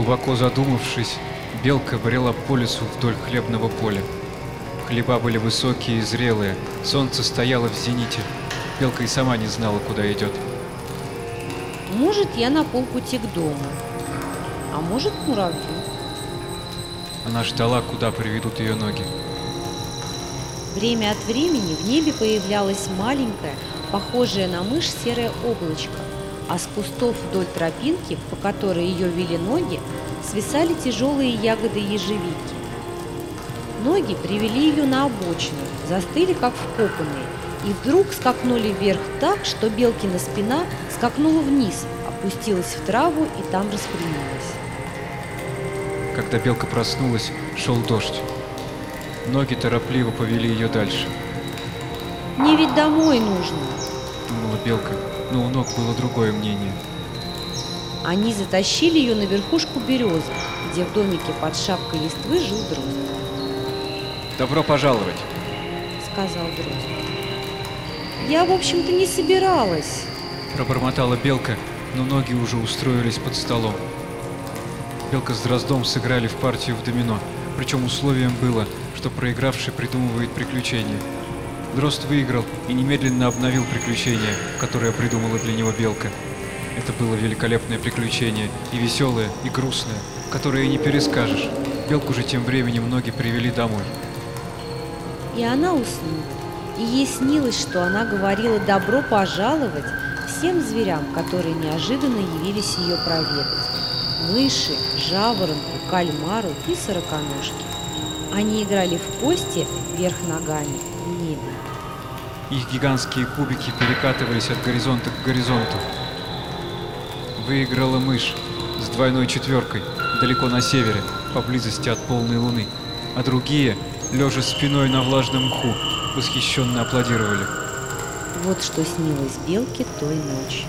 Глубоко задумавшись, белка брела по лесу вдоль хлебного поля. Хлеба были высокие и зрелые, солнце стояло в зените. Белка и сама не знала, куда идет. Может, я на полпути к дому, а может, к муравью. Она ждала, куда приведут ее ноги. Время от времени в небе появлялось маленькое, похожее на мышь серое облачко, а с кустов вдоль тропинки, по которой ее вели ноги, свисали тяжелые ягоды ежевики. Ноги привели ее на обочину, застыли как вкопанные, и вдруг скакнули вверх так, что Белкина спина скакнула вниз, опустилась в траву и там распрямилась. Когда белка проснулась, шел дождь. Ноги торопливо повели ее дальше. «Мне ведь домой нужно!» Думала белка, но у ног было другое мнение. Они затащили ее на верхушку березы, где в домике под шапкой листвы жил дрозд. «Добро пожаловать!» — сказал дрозд. «Я, в общем-то, не собиралась». Пробормотала белка, но ноги уже устроились под столом. Белка с Дроздом сыграли в партию в домино, причем условием было, что проигравший придумывает приключения. Дрозд выиграл и немедленно обновил приключение, которое придумала для него белка. Это было великолепное приключение, и веселое, и грустное, которое не перескажешь. Белку же тем временем ноги привели домой. И она уснула. И ей снилось, что она говорила «добро пожаловать» всем зверям, которые неожиданно явились ее проведать. Мыши, жаворонку, кальмару и сороконожке. Они играли в кости вверх ногами в небе. Их гигантские кубики перекатывались от горизонта к горизонту. Выиграла мышь с двойной четверкой далеко на севере, поблизости от полной луны, а другие, лежа спиной на влажном мху, восхищенно аплодировали. Вот что снилось белке той ночью.